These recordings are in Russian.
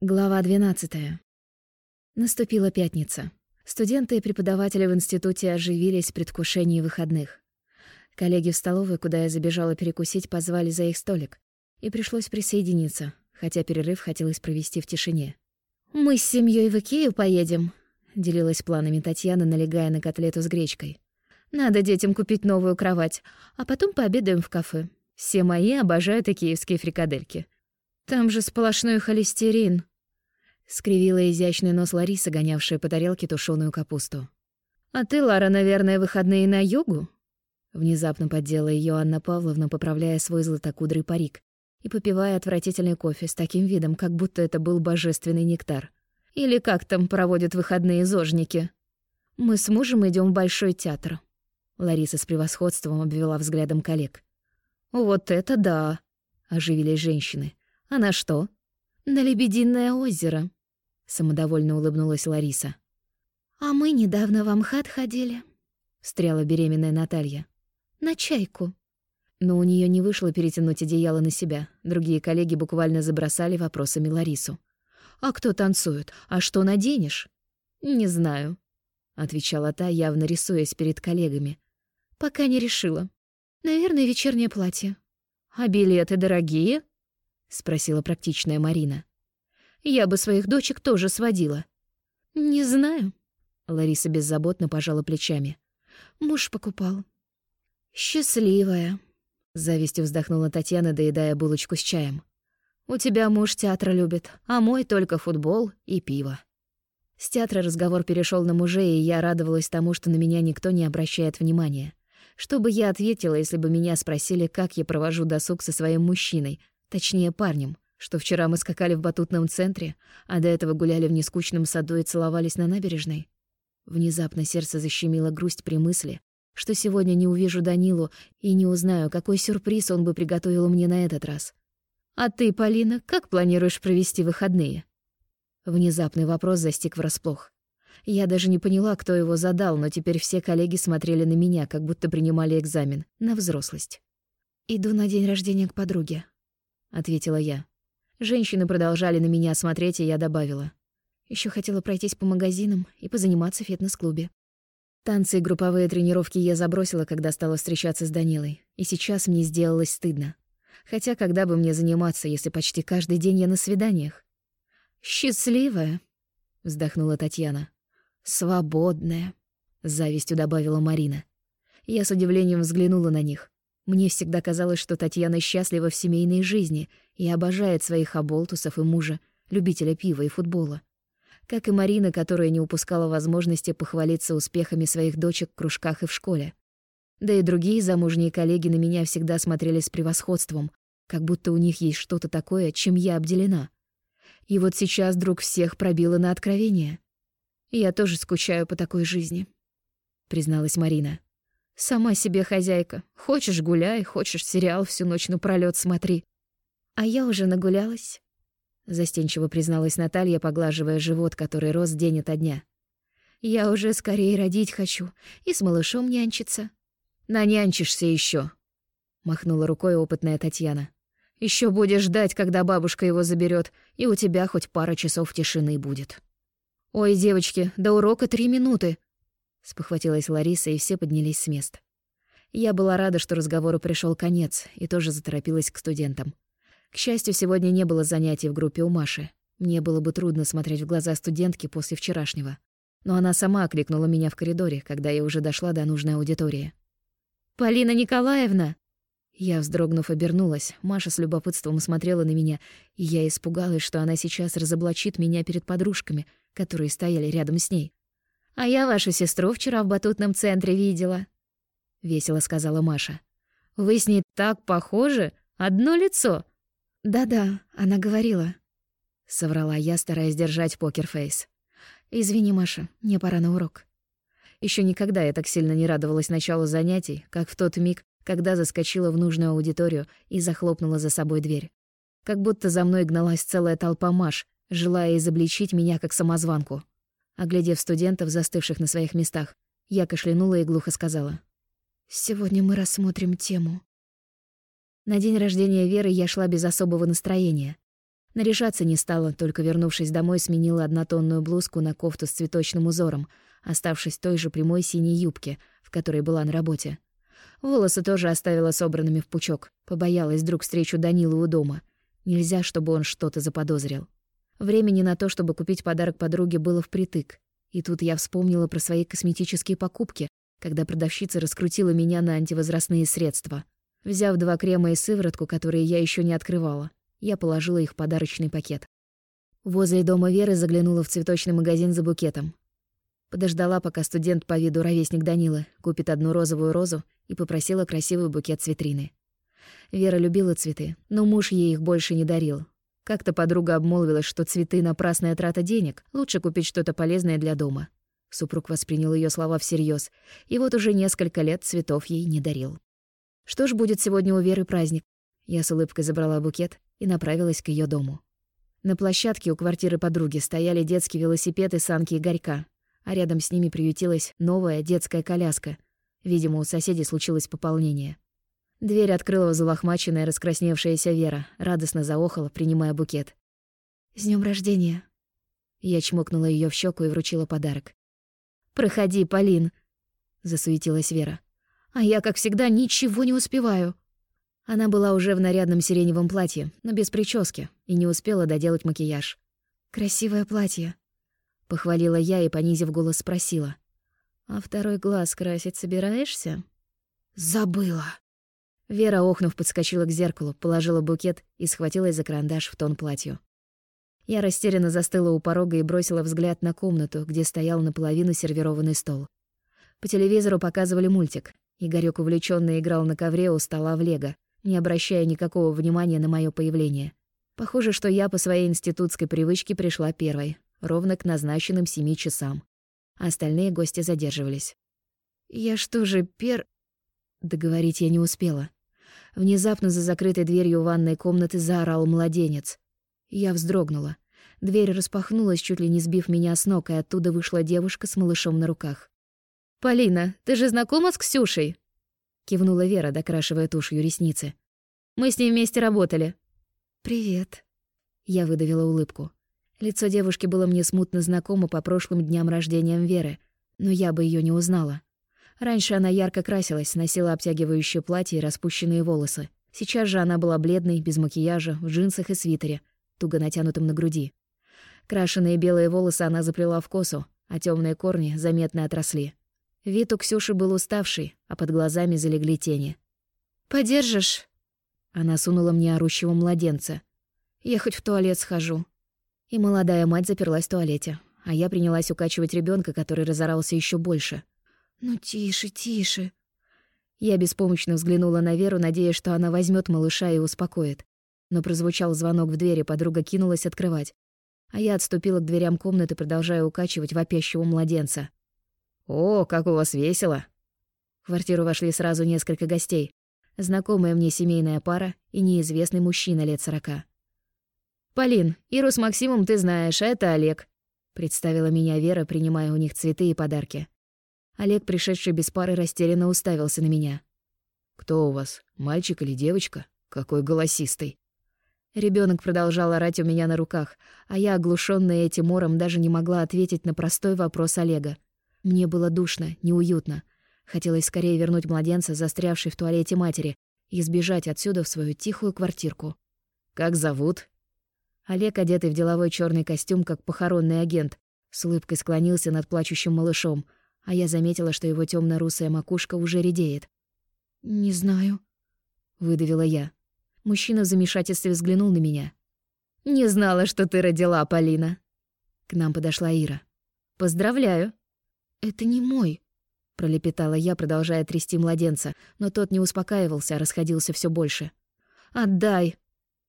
Глава 12. Наступила пятница. Студенты и преподаватели в институте оживились в предвкушении выходных. Коллеги в столовой, куда я забежала перекусить, позвали за их столик. И пришлось присоединиться, хотя перерыв хотелось провести в тишине. «Мы с семьей в Икею поедем», — делилась планами Татьяна, налегая на котлету с гречкой. «Надо детям купить новую кровать, а потом пообедаем в кафе. Все мои обожают икеевские фрикадельки. Там же сплошной холестерин», скривила изящный нос Лариса, гонявшая по тарелке тушеную капусту. «А ты, Лара, наверное, выходные на югу?» Внезапно поддела ее Анна Павловна, поправляя свой златокудрый парик и попивая отвратительный кофе с таким видом, как будто это был божественный нектар. «Или как там проводят выходные зожники?» «Мы с мужем идем в Большой театр». Лариса с превосходством обвела взглядом коллег. «Вот это да!» — оживились женщины. «А на что?» «На Лебединое озеро», самодовольно улыбнулась Лариса. А мы недавно в Амхат ходили, встряла беременная Наталья. На чайку. Но у нее не вышло перетянуть одеяло на себя. Другие коллеги буквально забросали вопросами Ларису. А кто танцует? А что наденешь? Не знаю, отвечала та, явно рисуясь перед коллегами. Пока не решила. Наверное, вечернее платье. А билеты дорогие? Спросила практичная Марина. Я бы своих дочек тоже сводила. Не знаю. Лариса беззаботно пожала плечами. Муж покупал. Счастливая. Завистью вздохнула Татьяна, доедая булочку с чаем. У тебя муж театра любит, а мой только футбол и пиво. С театра разговор перешел на мужей, и я радовалась тому, что на меня никто не обращает внимания. Что бы я ответила, если бы меня спросили, как я провожу досуг со своим мужчиной, точнее, парнем — что вчера мы скакали в батутном центре, а до этого гуляли в нескучном саду и целовались на набережной. Внезапно сердце защемило грусть при мысли, что сегодня не увижу Данилу и не узнаю, какой сюрприз он бы приготовил мне на этот раз. «А ты, Полина, как планируешь провести выходные?» Внезапный вопрос застиг врасплох. Я даже не поняла, кто его задал, но теперь все коллеги смотрели на меня, как будто принимали экзамен на взрослость. «Иду на день рождения к подруге», — ответила я. Женщины продолжали на меня смотреть, и я добавила. Еще хотела пройтись по магазинам и позаниматься в фитнес-клубе. Танцы и групповые тренировки я забросила, когда стала встречаться с Данилой, и сейчас мне сделалось стыдно. Хотя когда бы мне заниматься, если почти каждый день я на свиданиях? «Счастливая», — вздохнула Татьяна. «Свободная», — с завистью добавила Марина. Я с удивлением взглянула на них. Мне всегда казалось, что Татьяна счастлива в семейной жизни и обожает своих оболтусов и мужа, любителя пива и футбола. Как и Марина, которая не упускала возможности похвалиться успехами своих дочек в кружках и в школе. Да и другие замужние коллеги на меня всегда смотрели с превосходством, как будто у них есть что-то такое, чем я обделена. И вот сейчас вдруг всех пробило на откровение. «Я тоже скучаю по такой жизни», — призналась Марина. Сама себе хозяйка. Хочешь — гуляй, хочешь — сериал всю ночь напролёт смотри. А я уже нагулялась. Застенчиво призналась Наталья, поглаживая живот, который рос день ото дня. Я уже скорее родить хочу и с малышом нянчиться. Нанянчишься еще, махнула рукой опытная Татьяна. Еще будешь ждать, когда бабушка его заберет, и у тебя хоть пара часов тишины будет. Ой, девочки, до урока три минуты, спохватилась Лариса, и все поднялись с мест. Я была рада, что разговору пришел конец, и тоже заторопилась к студентам. К счастью, сегодня не было занятий в группе у Маши. Мне было бы трудно смотреть в глаза студентки после вчерашнего. Но она сама окликнула меня в коридоре, когда я уже дошла до нужной аудитории. «Полина Николаевна!» Я, вздрогнув, обернулась. Маша с любопытством смотрела на меня, и я испугалась, что она сейчас разоблачит меня перед подружками, которые стояли рядом с ней. А я вашу сестру вчера в батутном центре видела, весело сказала Маша. Вы с ней так похожи, одно лицо. Да-да, она говорила, соврала я, стараясь держать покерфейс. Извини, Маша, мне пора на урок. Еще никогда я так сильно не радовалась началу занятий, как в тот миг, когда заскочила в нужную аудиторию и захлопнула за собой дверь. Как будто за мной гналась целая толпа Маш, желая изобличить меня как самозванку. Оглядев студентов, застывших на своих местах, я кашлянула и глухо сказала. «Сегодня мы рассмотрим тему». На день рождения Веры я шла без особого настроения. Наряжаться не стала, только вернувшись домой, сменила однотонную блузку на кофту с цветочным узором, оставшись той же прямой синей юбке, в которой была на работе. Волосы тоже оставила собранными в пучок, побоялась вдруг встречу Данилу у дома. Нельзя, чтобы он что-то заподозрил. Времени на то, чтобы купить подарок подруге, было впритык. И тут я вспомнила про свои косметические покупки, когда продавщица раскрутила меня на антивозрастные средства. Взяв два крема и сыворотку, которые я еще не открывала, я положила их в подарочный пакет. Возле дома Веры заглянула в цветочный магазин за букетом. Подождала, пока студент по виду ровесник Данила купит одну розовую розу и попросила красивый букет с витрины. Вера любила цветы, но муж ей их больше не дарил. Как-то подруга обмолвилась, что цветы — напрасная трата денег, лучше купить что-то полезное для дома. Супруг воспринял ее слова всерьез, и вот уже несколько лет цветов ей не дарил. Что ж будет сегодня у Веры праздник? Я с улыбкой забрала букет и направилась к ее дому. На площадке у квартиры подруги стояли детский велосипед и санки Игорька, а рядом с ними приютилась новая детская коляска. Видимо, у соседей случилось пополнение. Дверь открыла залохмаченная раскрасневшаяся Вера, радостно заохала, принимая букет. «С днем рождения!» Я чмокнула ее в щеку и вручила подарок. «Проходи, Полин!» — засуетилась Вера. «А я, как всегда, ничего не успеваю!» Она была уже в нарядном сиреневом платье, но без прически, и не успела доделать макияж. «Красивое платье», — похвалила я и, понизив голос, спросила. «А второй глаз красить собираешься?» «Забыла». Вера, охнув, подскочила к зеркалу, положила букет и схватилась за карандаш в тон платью. Я растерянно застыла у порога и бросила взгляд на комнату, где стоял наполовину сервированный стол. По телевизору показывали мультик. Игорёк увлечённо играл на ковре у стола в лего — не обращая никакого внимания на мое появление. Похоже, что я по своей институтской привычке пришла первой, ровно к назначенным семи часам. Остальные гости задерживались. «Я что же, пер...» Договорить я не успела. Внезапно за закрытой дверью ванной комнаты заорал младенец. Я вздрогнула. Дверь распахнулась, чуть ли не сбив меня с ног, и оттуда вышла девушка с малышом на руках. «Полина, ты же знакома с Ксюшей?» кивнула Вера, докрашивая тушью ресницы. Мы с ней вместе работали. Привет. Я выдавила улыбку. Лицо девушки было мне смутно знакомо по прошлым дням рождения Веры, но я бы ее не узнала. Раньше она ярко красилась, носила обтягивающее платье и распущенные волосы. Сейчас же она была бледной, без макияжа, в джинсах и свитере, туго натянутым на груди. Крашеные белые волосы она заплела в косу, а темные корни заметно отросли. Вид у Ксюши был уставший, а под глазами залегли тени. «Подержишь?» Она сунула мне орущего младенца. «Я хоть в туалет схожу». И молодая мать заперлась в туалете, а я принялась укачивать ребенка, который разорался еще больше. «Ну тише, тише». Я беспомощно взглянула на Веру, надеясь, что она возьмет малыша и успокоит. Но прозвучал звонок в дверь, и подруга кинулась открывать. А я отступила к дверям комнаты, продолжая укачивать вопящего младенца. «О, как у вас весело!» В квартиру вошли сразу несколько гостей. Знакомая мне семейная пара и неизвестный мужчина лет сорока. «Полин, Иру с Максимом ты знаешь, а это Олег», — представила меня Вера, принимая у них цветы и подарки. Олег, пришедший без пары, растерянно уставился на меня. «Кто у вас, мальчик или девочка? Какой голосистый!» Ребенок продолжал орать у меня на руках, а я, оглушенная этим ором, даже не могла ответить на простой вопрос Олега. Мне было душно, неуютно. Хотелось скорее вернуть младенца, застрявший в туалете матери, и сбежать отсюда в свою тихую квартирку. «Как зовут?» Олег, одетый в деловой черный костюм, как похоронный агент, с улыбкой склонился над плачущим малышом, а я заметила, что его темно русая макушка уже редеет. «Не знаю», — выдавила я. Мужчина в замешательстве взглянул на меня. «Не знала, что ты родила, Полина». К нам подошла Ира. «Поздравляю». «Это не мой», — пролепетала я, продолжая трясти младенца, но тот не успокаивался, а расходился все больше. «Отдай!»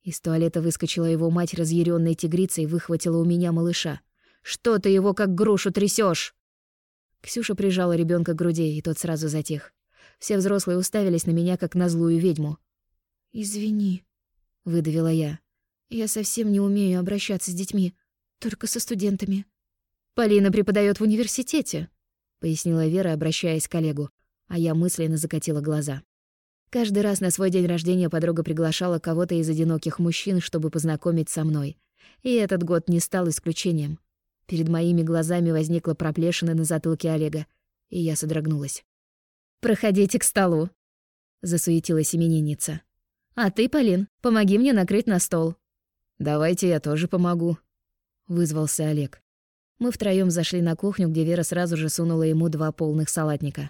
Из туалета выскочила его мать, разъяренной тигрицей, выхватила у меня малыша. «Что ты его как грушу трясешь? Ксюша прижала ребенка к груди, и тот сразу затих. Все взрослые уставились на меня, как на злую ведьму. «Извини», — выдавила я. «Я совсем не умею обращаться с детьми, только со студентами». «Полина преподает в университете», — пояснила Вера, обращаясь к коллегу, а я мысленно закатила глаза. Каждый раз на свой день рождения подруга приглашала кого-то из одиноких мужчин, чтобы познакомить со мной. И этот год не стал исключением. Перед моими глазами возникла проплешина на затылке Олега, и я содрогнулась. «Проходите к столу», — засуетилась именинница. «А ты, Полин, помоги мне накрыть на стол». «Давайте я тоже помогу», — вызвался Олег. Мы втроём зашли на кухню, где Вера сразу же сунула ему два полных салатника.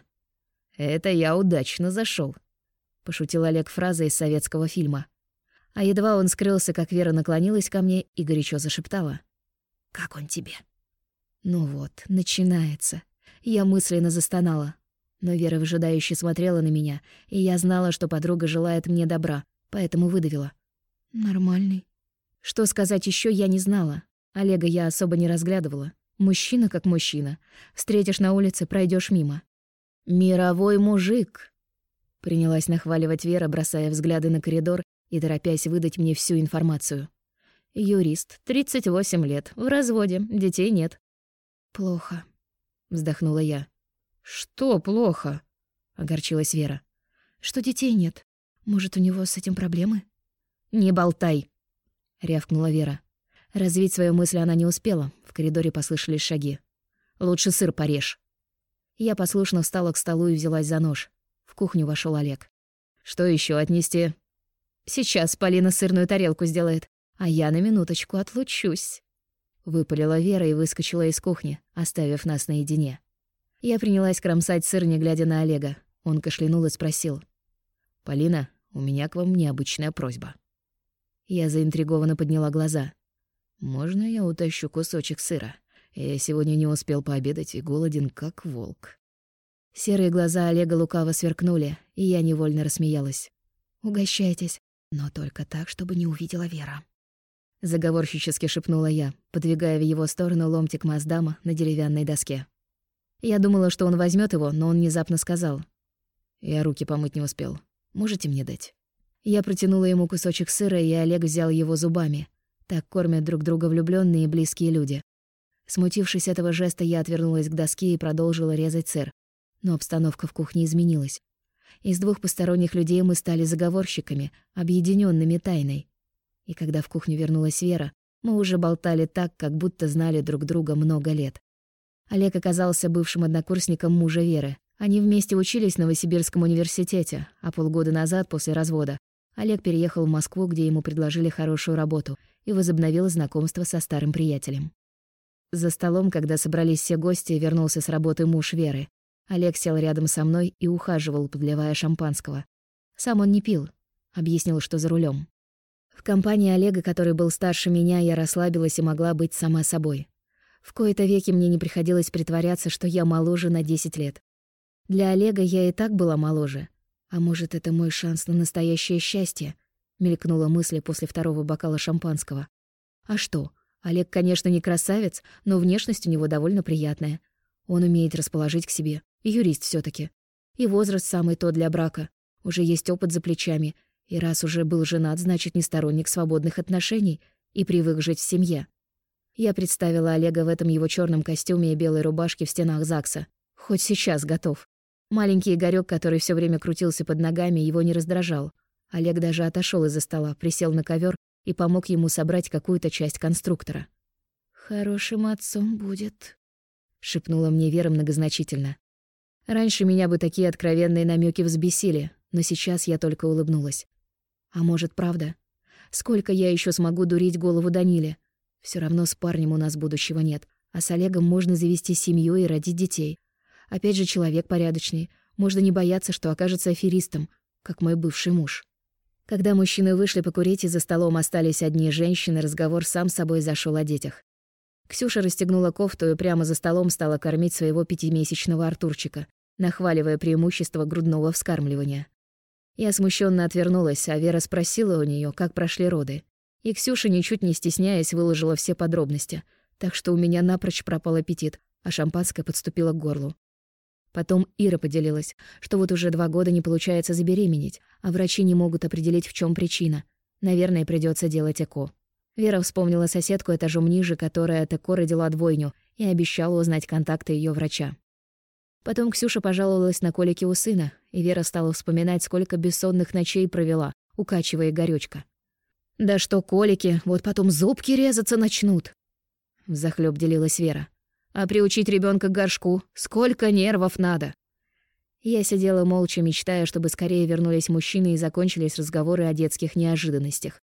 «Это я удачно зашёл», — пошутил Олег фразой из советского фильма. А едва он скрылся, как Вера наклонилась ко мне и горячо зашептала. «Как он тебе?» Ну вот, начинается. Я мысленно застонала. Но Вера выжидающе смотрела на меня, и я знала, что подруга желает мне добра, поэтому выдавила. «Нормальный». Что сказать еще я не знала. Олега я особо не разглядывала. Мужчина как мужчина. Встретишь на улице, пройдешь мимо. «Мировой мужик!» Принялась нахваливать Вера, бросая взгляды на коридор и торопясь выдать мне всю информацию. Юрист, 38 лет, в разводе, детей нет. «Плохо», — вздохнула я. «Что плохо?» — огорчилась Вера. «Что детей нет. Может, у него с этим проблемы?» «Не болтай!» — рявкнула Вера. Развить свою мысль она не успела. В коридоре послышались шаги. «Лучше сыр порежь». Я послушно встала к столу и взялась за нож. В кухню вошел Олег. «Что еще отнести?» «Сейчас Полина сырную тарелку сделает, а я на минуточку отлучусь». Выпалила Вера и выскочила из кухни, оставив нас наедине. Я принялась кромсать сыр, не глядя на Олега. Он кашлянул и спросил. «Полина, у меня к вам необычная просьба». Я заинтригованно подняла глаза. «Можно я утащу кусочек сыра? Я сегодня не успел пообедать и голоден, как волк». Серые глаза Олега лукаво сверкнули, и я невольно рассмеялась. «Угощайтесь, но только так, чтобы не увидела Вера». Заговорщически шепнула я, подвигая в его сторону ломтик маздама на деревянной доске. Я думала, что он возьмет его, но он внезапно сказал. «Я руки помыть не успел. Можете мне дать?» Я протянула ему кусочек сыра, и Олег взял его зубами. Так кормят друг друга влюбленные и близкие люди. Смутившись этого жеста, я отвернулась к доске и продолжила резать сыр. Но обстановка в кухне изменилась. Из двух посторонних людей мы стали заговорщиками, объединенными тайной. И когда в кухню вернулась Вера, мы уже болтали так, как будто знали друг друга много лет. Олег оказался бывшим однокурсником мужа Веры. Они вместе учились в Новосибирском университете, а полгода назад, после развода, Олег переехал в Москву, где ему предложили хорошую работу, и возобновил знакомство со старым приятелем. За столом, когда собрались все гости, вернулся с работы муж Веры. Олег сел рядом со мной и ухаживал, подливая шампанского. Сам он не пил, объяснил, что за рулем. В компании Олега, который был старше меня, я расслабилась и могла быть сама собой. В кои-то веки мне не приходилось притворяться, что я моложе на 10 лет. Для Олега я и так была моложе. А может, это мой шанс на настоящее счастье? Мелькнула мысль после второго бокала шампанского. А что? Олег, конечно, не красавец, но внешность у него довольно приятная. Он умеет расположить к себе. юрист все таки И возраст самый тот для брака. Уже есть опыт за плечами. И раз уже был женат, значит, не сторонник свободных отношений и привык жить в семье. Я представила Олега в этом его черном костюме и белой рубашке в стенах ЗАГСа. Хоть сейчас готов. Маленький Игорёк, который все время крутился под ногами, его не раздражал. Олег даже отошел из-за стола, присел на ковер и помог ему собрать какую-то часть конструктора. «Хорошим отцом будет», — шепнула мне Вера многозначительно. Раньше меня бы такие откровенные намеки взбесили, но сейчас я только улыбнулась. А может, правда? Сколько я еще смогу дурить голову Даниле? Все равно с парнем у нас будущего нет, а с Олегом можно завести семью и родить детей. Опять же, человек порядочный. Можно не бояться, что окажется аферистом, как мой бывший муж. Когда мужчины вышли покурить и за столом остались одни женщины, разговор сам собой зашел о детях. Ксюша расстегнула кофту и прямо за столом стала кормить своего пятимесячного Артурчика, нахваливая преимущество грудного вскармливания. Я смущенно отвернулась, а Вера спросила у нее, как прошли роды. И Ксюша, ничуть не стесняясь, выложила все подробности, так что у меня напрочь пропал аппетит, а шампанское подступило к горлу. Потом Ира поделилась, что вот уже два года не получается забеременеть, а врачи не могут определить, в чем причина. Наверное, придется делать ЭКО. Вера вспомнила соседку этажом ниже, которая от ЭКО родила двойню, и обещала узнать контакты ее врача. Потом Ксюша пожаловалась на колики у сына, и Вера стала вспоминать, сколько бессонных ночей провела, укачивая горючка. «Да что колики, вот потом зубки резаться начнут!» Взахлёб делилась Вера. «А приучить ребенка к горшку, сколько нервов надо!» Я сидела молча, мечтая, чтобы скорее вернулись мужчины и закончились разговоры о детских неожиданностях.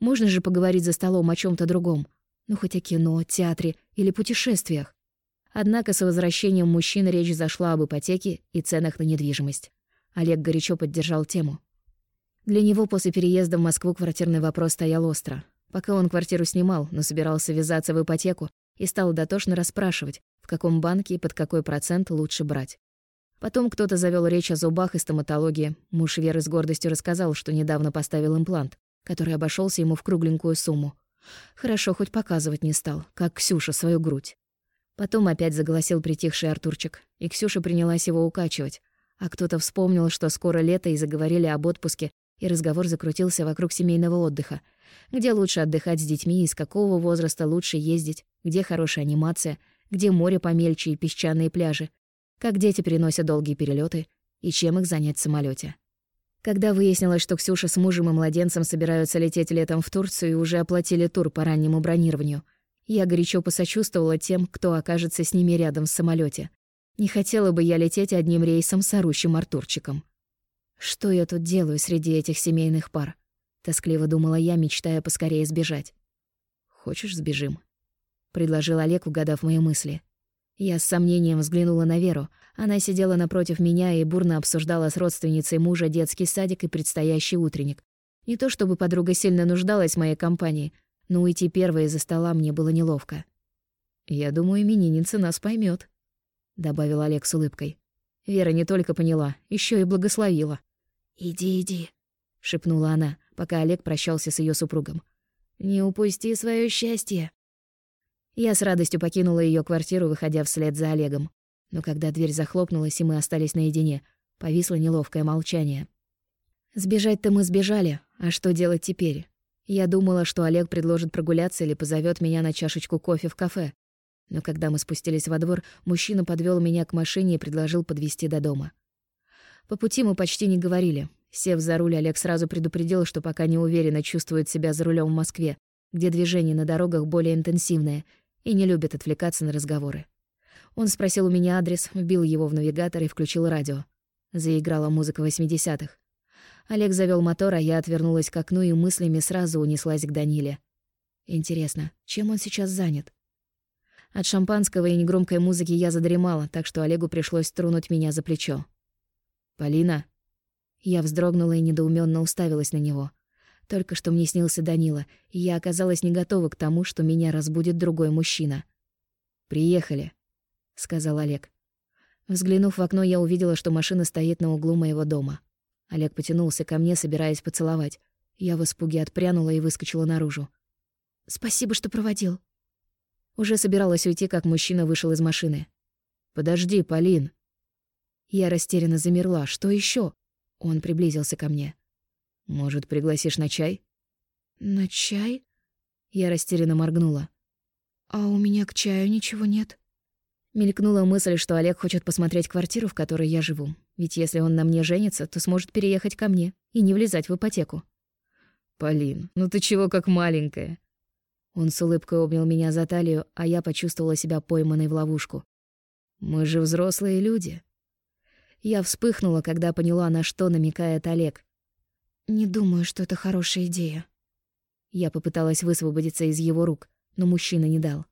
Можно же поговорить за столом о чем то другом. Ну, хоть о кино, театре или путешествиях. Однако с возвращением мужчин речь зашла об ипотеке и ценах на недвижимость. Олег горячо поддержал тему. Для него после переезда в Москву квартирный вопрос стоял остро. Пока он квартиру снимал, но собирался ввязаться в ипотеку и стал дотошно расспрашивать, в каком банке и под какой процент лучше брать. Потом кто-то завел речь о зубах и стоматологии. Муж Веры с гордостью рассказал, что недавно поставил имплант, который обошелся ему в кругленькую сумму. Хорошо, хоть показывать не стал, как Ксюша свою грудь. Потом опять заголосил притихший Артурчик, и Ксюша принялась его укачивать. А кто-то вспомнил, что скоро лето, и заговорили об отпуске, и разговор закрутился вокруг семейного отдыха. Где лучше отдыхать с детьми, из какого возраста лучше ездить, где хорошая анимация, где море помельче и песчаные пляжи, как дети переносят долгие перелеты и чем их занять в самолете. Когда выяснилось, что Ксюша с мужем и младенцем собираются лететь летом в Турцию и уже оплатили тур по раннему бронированию, я горячо посочувствовала тем, кто окажется с ними рядом в самолете. Не хотела бы я лететь одним рейсом с орущим Артурчиком. Что я тут делаю среди этих семейных пар? Тоскливо думала я, мечтая поскорее сбежать. «Хочешь, сбежим?» — предложил Олег, угадав мои мысли. Я с сомнением взглянула на Веру. Она сидела напротив меня и бурно обсуждала с родственницей мужа детский садик и предстоящий утренник. Не то чтобы подруга сильно нуждалась в моей компании, но уйти первой из-за стола мне было неловко. «Я думаю, именинница нас поймет, добавил Олег с улыбкой. Вера не только поняла, еще и благословила. «Иди, иди», — шепнула она, пока Олег прощался с ее супругом. «Не упусти свое счастье». Я с радостью покинула ее квартиру, выходя вслед за Олегом. Но когда дверь захлопнулась, и мы остались наедине, повисло неловкое молчание. Сбежать-то мы сбежали, а что делать теперь? Я думала, что Олег предложит прогуляться или позовет меня на чашечку кофе в кафе. Но когда мы спустились во двор, мужчина подвел меня к машине и предложил подвезти до дома. По пути мы почти не говорили. Сев за руль, Олег сразу предупредил, что пока не уверенно чувствует себя за рулем в Москве, где движение на дорогах более интенсивное, и не любит отвлекаться на разговоры. Он спросил у меня адрес, вбил его в навигатор и включил радио. Заиграла музыка 80-х. Олег завёл мотор, а я отвернулась к окну и мыслями сразу унеслась к Даниле. Интересно, чем он сейчас занят? От шампанского и негромкой музыки я задремала, так что Олегу пришлось тронуть меня за плечо. «Полина?» Я вздрогнула и недоуменно уставилась на него. Только что мне снился Данила, и я оказалась не готова к тому, что меня разбудит другой мужчина. «Приехали», — сказал Олег. Взглянув в окно, я увидела, что машина стоит на углу моего дома. Олег потянулся ко мне, собираясь поцеловать. Я в испуге отпрянула и выскочила наружу. «Спасибо, что проводил». Уже собиралась уйти, как мужчина вышел из машины. «Подожди, Полин». Я растерянно замерла. «Что еще? Он приблизился ко мне. «Может, пригласишь на чай?» «На чай?» Я растерянно моргнула. «А у меня к чаю ничего нет». Мелькнула мысль, что Олег хочет посмотреть квартиру, в которой я живу. Ведь если он на мне женится, то сможет переехать ко мне и не влезать в ипотеку. «Полин, ну ты чего как маленькая?» Он с улыбкой обнял меня за талию, а я почувствовала себя пойманной в ловушку. «Мы же взрослые люди». Я вспыхнула, когда поняла, на что намекает Олег. «Не думаю, что это хорошая идея». Я попыталась высвободиться из его рук, но мужчина не дал.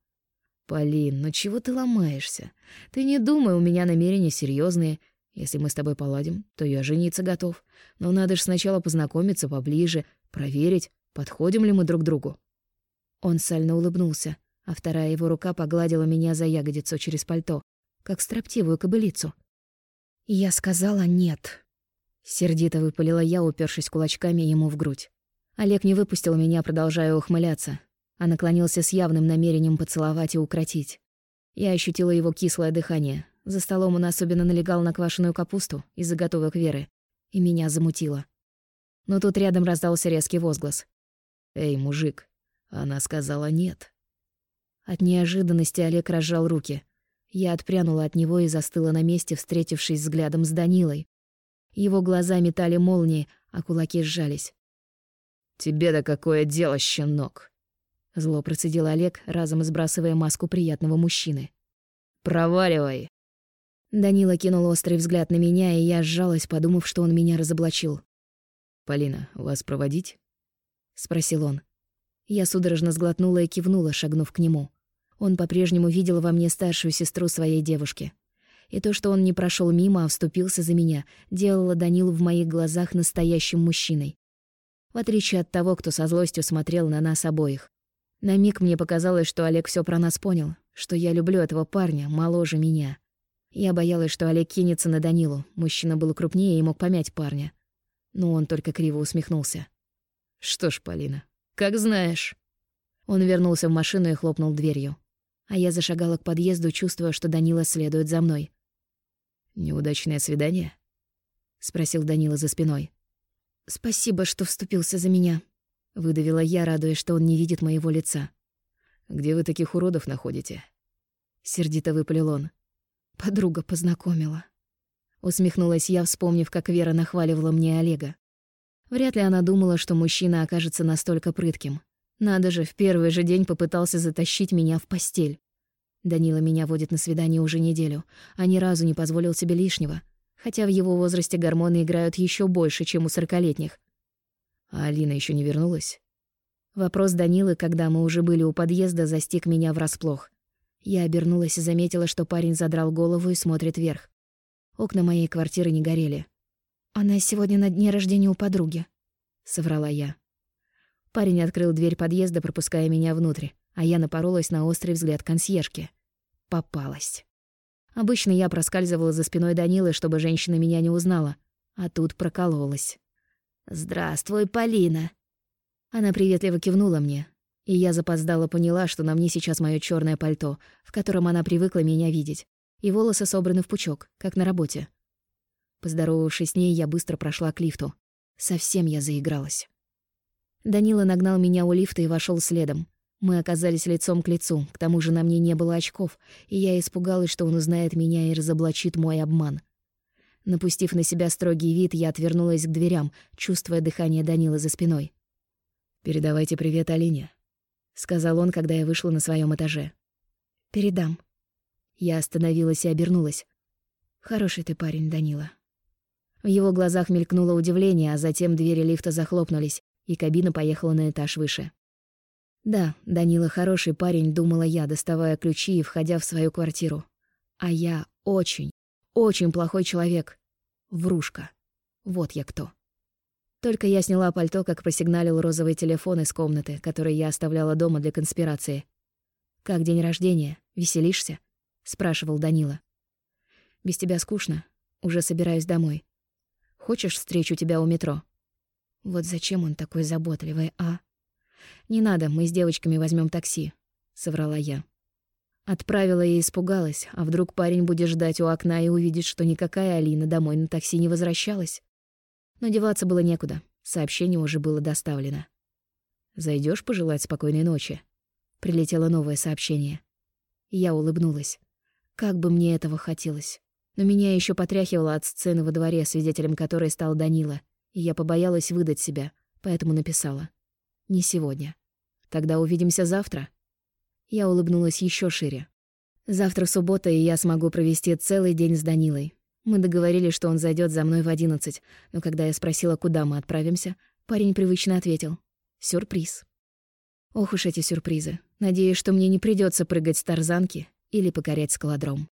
«Полин, ну чего ты ломаешься? Ты не думай, у меня намерения серьезные. Если мы с тобой поладим, то я жениться готов. Но надо же сначала познакомиться поближе, проверить, подходим ли мы друг другу». Он сально улыбнулся, а вторая его рука погладила меня за ягодицу через пальто, как строптивую кобылицу. Я сказала «нет». Сердито выпалила я, упершись кулачками ему в грудь. Олег не выпустил меня, продолжая ухмыляться, а наклонился с явным намерением поцеловать и укротить. Я ощутила его кислое дыхание. За столом он особенно налегал на квашеную капусту из заготовок Веры, и меня замутило. Но тут рядом раздался резкий возглас. «Эй, мужик!» Она сказала «нет». От неожиданности Олег разжал руки. Я отпрянула от него и застыла на месте, встретившись взглядом с Данилой. Его глаза метали молнии, а кулаки сжались. «Тебе-то какое дело, щенок?» Зло процедил Олег, разом сбрасывая маску приятного мужчины. «Проваливай!» Данила кинул острый взгляд на меня, и я сжалась, подумав, что он меня разоблачил. «Полина, вас проводить?» — спросил он. Я судорожно сглотнула и кивнула, шагнув к нему. Он по-прежнему видел во мне старшую сестру своей девушки. И то, что он не прошел мимо, а вступился за меня, делало Данилу в моих глазах настоящим мужчиной. В отличие от того, кто со злостью смотрел на нас обоих. На миг мне показалось, что Олег все про нас понял, что я люблю этого парня, моложе меня. Я боялась, что Олег кинется на Данилу. Мужчина был крупнее и мог помять парня. Но он только криво усмехнулся. «Что ж, Полина, как знаешь». Он вернулся в машину и хлопнул дверью. А я зашагала к подъезду, чувствуя, что Данила следует за мной. «Неудачное свидание?» — спросил Данила за спиной. «Спасибо, что вступился за меня», — выдавила я, радуясь, что он не видит моего лица. «Где вы таких уродов находите?» Сердито выпалил он. Подруга познакомила. Усмехнулась я, вспомнив, как Вера нахваливала мне Олега. Вряд ли она думала, что мужчина окажется настолько прытким. Надо же, в первый же день попытался затащить меня в постель. Данила меня водит на свидание уже неделю, а ни разу не позволил себе лишнего, хотя в его возрасте гормоны играют еще больше, чем у сорокалетних. А Алина еще не вернулась? Вопрос Данилы, когда мы уже были у подъезда, застиг меня врасплох. Я обернулась и заметила, что парень задрал голову и смотрит вверх. Окна моей квартиры не горели. «Она сегодня на дне рождения у подруги», — соврала я. Парень открыл дверь подъезда, пропуская меня внутрь, а я напоролась на острый взгляд консьержки. Попалась. Обычно я проскальзывала за спиной Данилы, чтобы женщина меня не узнала, а тут прокололась. «Здравствуй, Полина!» Она приветливо кивнула мне, и я запоздала поняла, что на мне сейчас моё чёрное пальто, в котором она привыкла меня видеть, и волосы собраны в пучок, как на работе. Поздоровавшись с ней, я быстро прошла к лифту. Совсем я заигралась. Данила нагнал меня у лифта и вошёл следом. Мы оказались лицом к лицу, к тому же на мне не было очков, и я испугалась, что он узнает меня и разоблачит мой обман. Напустив на себя строгий вид, я отвернулась к дверям, чувствуя дыхание Данила за спиной. «Передавайте привет Алине», — сказал он, когда я вышла на своем этаже. «Передам». Я остановилась и обернулась. «Хороший ты парень, Данила». В его глазах мелькнуло удивление, а затем двери лифта захлопнулись, и кабина поехала на этаж выше. Да, Данила хороший парень, думала я, доставая ключи и входя в свою квартиру. А я очень, очень плохой человек. Врушка. Вот я кто. Только я сняла пальто, как просигналил розовый телефон из комнаты, который я оставляла дома для конспирации. «Как день рождения? Веселишься?» — спрашивал Данила. «Без тебя скучно. Уже собираюсь домой. Хочешь, встречу тебя у метро?» Вот зачем он такой заботливый, а? «Не надо, мы с девочками возьмем такси», — соврала я. Отправила и испугалась, а вдруг парень будет ждать у окна и увидит, что никакая Алина домой на такси не возвращалась. Но деваться было некуда. Сообщение уже было доставлено. Зайдешь пожелать спокойной ночи?» Прилетело новое сообщение. Я улыбнулась. Как бы мне этого хотелось. Но меня еще потряхивало от сцены во дворе, свидетелем которой стал Данила, и я побоялась выдать себя, поэтому написала. «Не сегодня. Тогда увидимся завтра». Я улыбнулась еще шире. Завтра суббота, и я смогу провести целый день с Данилой. Мы договорились, что он зайдет за мной в одиннадцать, но когда я спросила, куда мы отправимся, парень привычно ответил «Сюрприз». Ох уж эти сюрпризы. Надеюсь, что мне не придется прыгать с тарзанки или покорять скалодром.